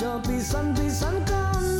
pisan-pisan kandang